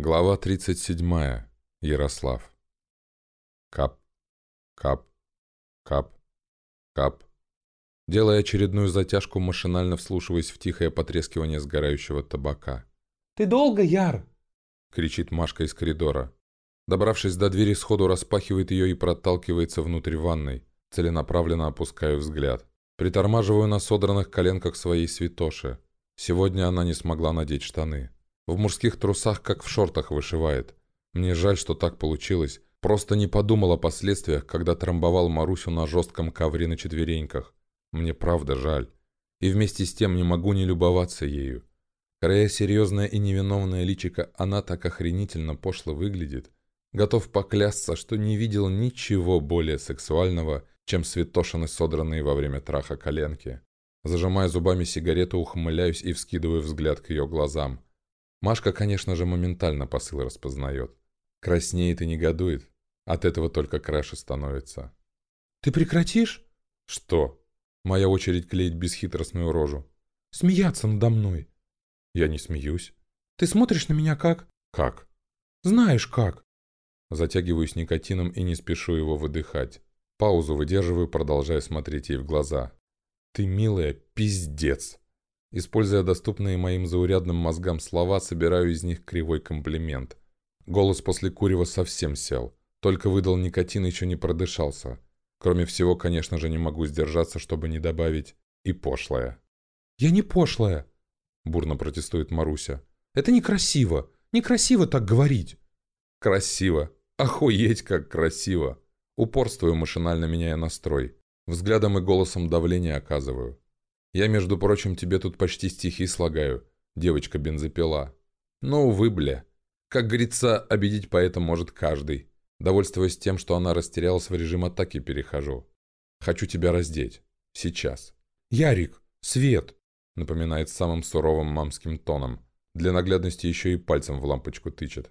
Глава 37. Ярослав. Кап, кап, кап, кап. Делая очередную затяжку, машинально вслушиваясь в тихое потрескивание сгорающего табака. «Ты долго, Яр?» — кричит Машка из коридора. Добравшись до двери, сходу распахивает ее и проталкивается внутрь ванной. Целенаправленно опускаю взгляд. Притормаживаю на содранных коленках своей святоши. Сегодня она не смогла надеть штаны. В мужских трусах, как в шортах, вышивает. Мне жаль, что так получилось. Просто не подумал о последствиях, когда трамбовал Марусю на жестком ковре на четвереньках. Мне правда жаль. И вместе с тем не могу не любоваться ею. Края серьезная и невиновная личика, она так охренительно пошло выглядит. Готов поклясться, что не видел ничего более сексуального, чем святошины, содранные во время траха коленки. Зажимая зубами сигарету, ухмыляюсь и вскидываю взгляд к ее глазам. Машка, конечно же, моментально посыл распознает. Краснеет и негодует. От этого только краше становится. «Ты прекратишь?» «Что?» Моя очередь клеить бесхитростную рожу. «Смеяться надо мной». «Я не смеюсь». «Ты смотришь на меня как?» «Как?» «Знаешь как». Затягиваюсь никотином и не спешу его выдыхать. Паузу выдерживаю, продолжая смотреть ей в глаза. «Ты, милая, пиздец!» Используя доступные моим заурядным мозгам слова, собираю из них кривой комплимент. Голос после курева совсем сел. Только выдал никотин еще не продышался. Кроме всего, конечно же, не могу сдержаться, чтобы не добавить и пошлое. «Я не пошлая!» – бурно протестует Маруся. «Это некрасиво! Некрасиво так говорить!» «Красиво! Охуеть, как красиво!» Упорствую, машинально меняя настрой. Взглядом и голосом давления оказываю. Я, между прочим, тебе тут почти стихи слагаю, девочка бензопила. Но, увы, бля. Как говорится, обидеть поэта может каждый. Довольствуясь тем, что она растерялась в режим атаки, перехожу. Хочу тебя раздеть. Сейчас. «Ярик! Свет!» Напоминает самым суровым мамским тоном. Для наглядности еще и пальцем в лампочку тычет.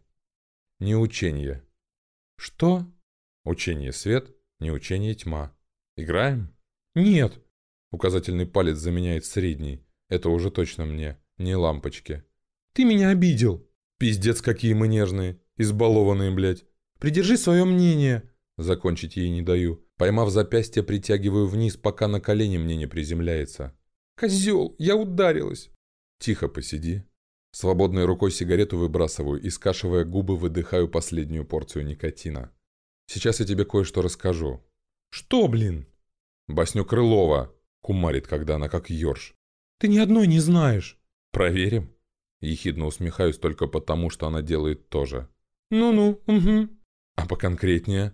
Не учение. «Что?» Учение свет, не учение тьма. Играем? «Нет!» Указательный палец заменяет средний. Это уже точно мне, не лампочки. «Ты меня обидел!» «Пиздец, какие мы нежные! Избалованные, блядь!» «Придержи свое мнение!» Закончить ей не даю. Поймав запястье, притягиваю вниз, пока на колени мне не приземляется. «Козел, я ударилась!» «Тихо посиди». Свободной рукой сигарету выбрасываю и, скашивая губы, выдыхаю последнюю порцию никотина. «Сейчас я тебе кое-что расскажу». «Что, блин?» «Басню Крылова», Кумарит, когда она как ёрш. «Ты ни одной не знаешь». «Проверим?» Ехидно усмехаюсь только потому, что она делает то же. «Ну-ну, угу». «А поконкретнее?»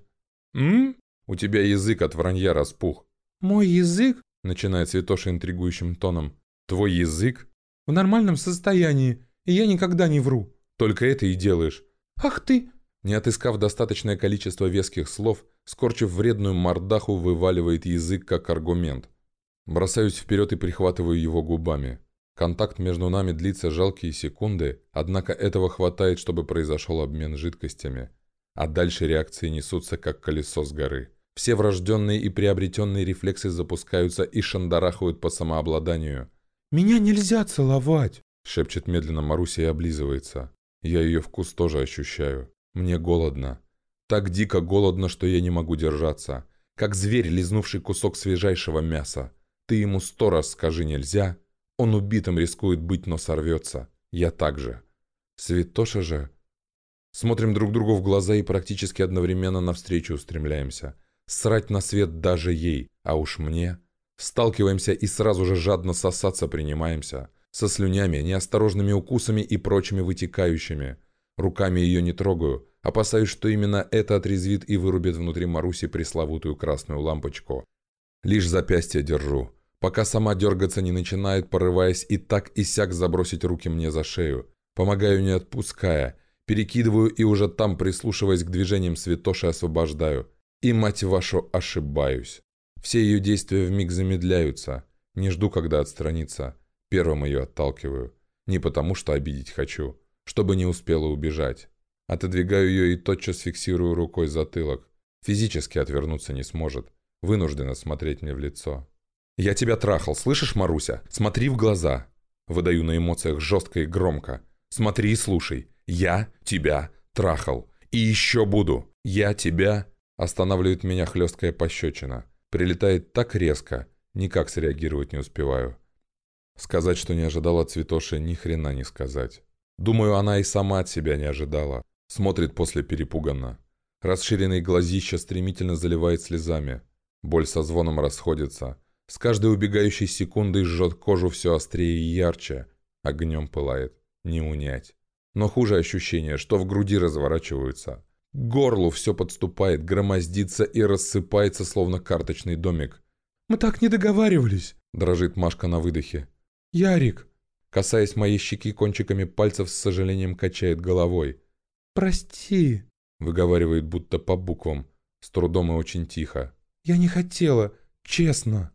«М?» «У тебя язык от вранья распух». «Мой язык?» Начинает Святоша интригующим тоном. «Твой язык?» «В нормальном состоянии, и я никогда не вру». «Только это и делаешь». «Ах ты!» Не отыскав достаточное количество веских слов, скорчив вредную мордаху, вываливает язык как аргумент. Бросаюсь вперед и прихватываю его губами. Контакт между нами длится жалкие секунды, однако этого хватает, чтобы произошел обмен жидкостями. А дальше реакции несутся, как колесо с горы. Все врожденные и приобретенные рефлексы запускаются и шандарахают по самообладанию. «Меня нельзя целовать!» — шепчет медленно Маруся и облизывается. Я ее вкус тоже ощущаю. Мне голодно. Так дико голодно, что я не могу держаться. Как зверь, лизнувший кусок свежайшего мяса. Ты ему сто раз скажи нельзя. Он убитым рискует быть, но сорвется. Я также. Святоша же... Смотрим друг другу в глаза и практически одновременно навстречу устремляемся. Срать на свет даже ей, а уж мне. Сталкиваемся и сразу же жадно сосаться принимаемся. Со слюнями, неосторожными укусами и прочими вытекающими. Руками ее не трогаю, опасаюсь, что именно это отрезвит и вырубит внутри Маруси пресловутую красную лампочку. Лишь запястье держу, пока сама дергаться не начинает, порываясь и так и сяк забросить руки мне за шею. Помогаю не отпуская, перекидываю и уже там, прислушиваясь к движениям святоши, освобождаю. И, мать вашу, ошибаюсь. Все ее действия вмиг замедляются. Не жду, когда отстраниться. Первым ее отталкиваю. Не потому, что обидеть хочу, чтобы не успела убежать. Отодвигаю ее и тотчас фиксирую рукой затылок. Физически отвернуться не сможет вынуждена смотреть мне в лицо. «Я тебя трахал, слышишь, Маруся? Смотри в глаза!» Выдаю на эмоциях жестко и громко. «Смотри и слушай. Я тебя трахал. И еще буду. Я тебя...» Останавливает меня хлесткая пощечина. Прилетает так резко, никак среагировать не успеваю. Сказать, что не ожидала Цветоши, ни хрена не сказать. Думаю, она и сама от себя не ожидала. Смотрит после перепуганно. Расширенные глазища стремительно заливает слезами. Боль со звоном расходится. С каждой убегающей секундой жжет кожу все острее и ярче. Огнем пылает. Не унять. Но хуже ощущение, что в груди разворачиваются. К горлу все подступает, громоздится и рассыпается, словно карточный домик. «Мы так не договаривались!» – дрожит Машка на выдохе. «Ярик!» Касаясь моей щеки кончиками пальцев, с сожалением качает головой. «Прости!» – выговаривает будто по буквам, с трудом и очень тихо. «Я не хотела, честно!»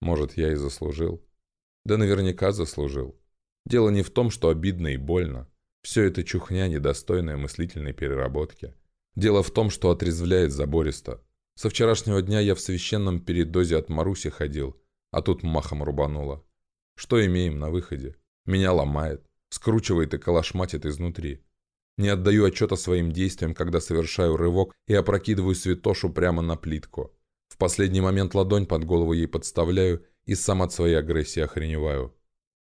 Может, я и заслужил. Да наверняка заслужил. Дело не в том, что обидно и больно. Все это чухня, недостойная мыслительной переработки. Дело в том, что отрезвляет забористо. Со вчерашнего дня я в священном передозе от Маруси ходил, а тут махом рубануло. Что имеем на выходе? Меня ломает, скручивает и калашматит изнутри. Не отдаю отчета своим действиям, когда совершаю рывок и опрокидываю святошу прямо на плитку. В последний момент ладонь под голову ей подставляю и сам от своей агрессии охреневаю.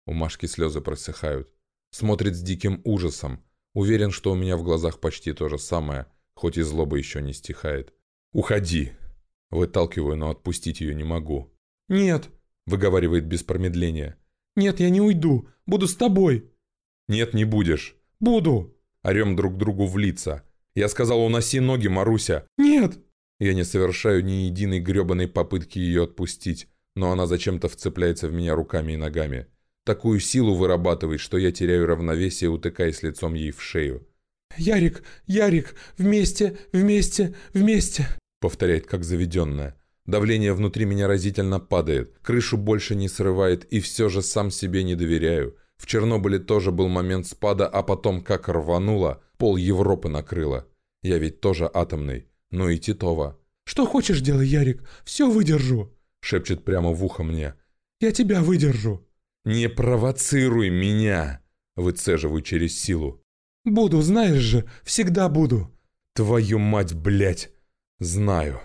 У Машки слезы просыхают. Смотрит с диким ужасом. Уверен, что у меня в глазах почти то же самое, хоть и злоба еще не стихает. «Уходи!» Выталкиваю, но отпустить ее не могу. «Нет!» — выговаривает без промедления. «Нет, я не уйду. Буду с тобой!» «Нет, не будешь!» «Буду!» Орем друг другу в лица. «Я сказал, уноси ноги, Маруся!» «Нет!» Я не совершаю ни единой гребаной попытки ее отпустить, но она зачем-то вцепляется в меня руками и ногами. Такую силу вырабатывает, что я теряю равновесие, утыкаясь лицом ей в шею. «Ярик, Ярик, вместе, вместе, вместе!» Повторяет, как заведенная. Давление внутри меня разительно падает, крышу больше не срывает, и все же сам себе не доверяю. В Чернобыле тоже был момент спада, а потом как рвануло, пол Европы накрыло. Я ведь тоже атомный, ну и Титова. «Что хочешь делай, Ярик, все выдержу!» Шепчет прямо в ухо мне. «Я тебя выдержу!» «Не провоцируй меня!» Выцеживаю через силу. «Буду, знаешь же, всегда буду!» «Твою мать, блядь!» «Знаю!»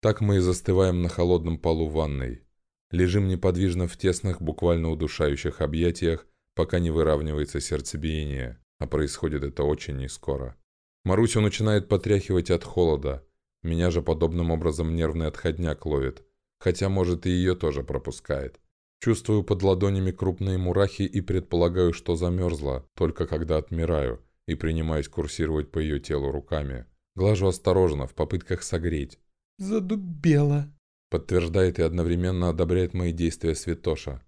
Так мы и застываем на холодном полу ванной. Лежим неподвижно в тесных, буквально удушающих объятиях, пока не выравнивается сердцебиение, а происходит это очень нескоро. Марусю начинает потряхивать от холода. Меня же подобным образом нервный отходняк ловит, хотя, может, и ее тоже пропускает. Чувствую под ладонями крупные мурахи и предполагаю, что замерзла, только когда отмираю, и принимаюсь курсировать по ее телу руками. Глажу осторожно, в попытках согреть. «Задубела», — подтверждает и одновременно одобряет мои действия Святоша.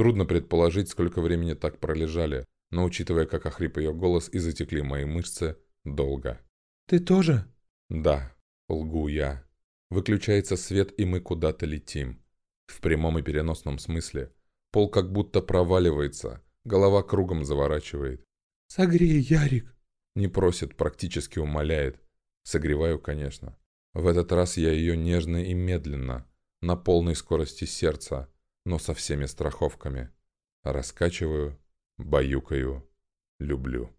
Трудно предположить, сколько времени так пролежали, но учитывая, как охрип ее голос и затекли мои мышцы, долго. «Ты тоже?» «Да», — лгу я. Выключается свет, и мы куда-то летим. В прямом и переносном смысле. Пол как будто проваливается, голова кругом заворачивает. «Согрей, Ярик!» Не просит, практически умоляет. Согреваю, конечно. В этот раз я ее нежно и медленно, на полной скорости сердца, но со всеми страховками. Раскачиваю, баюкаю, люблю.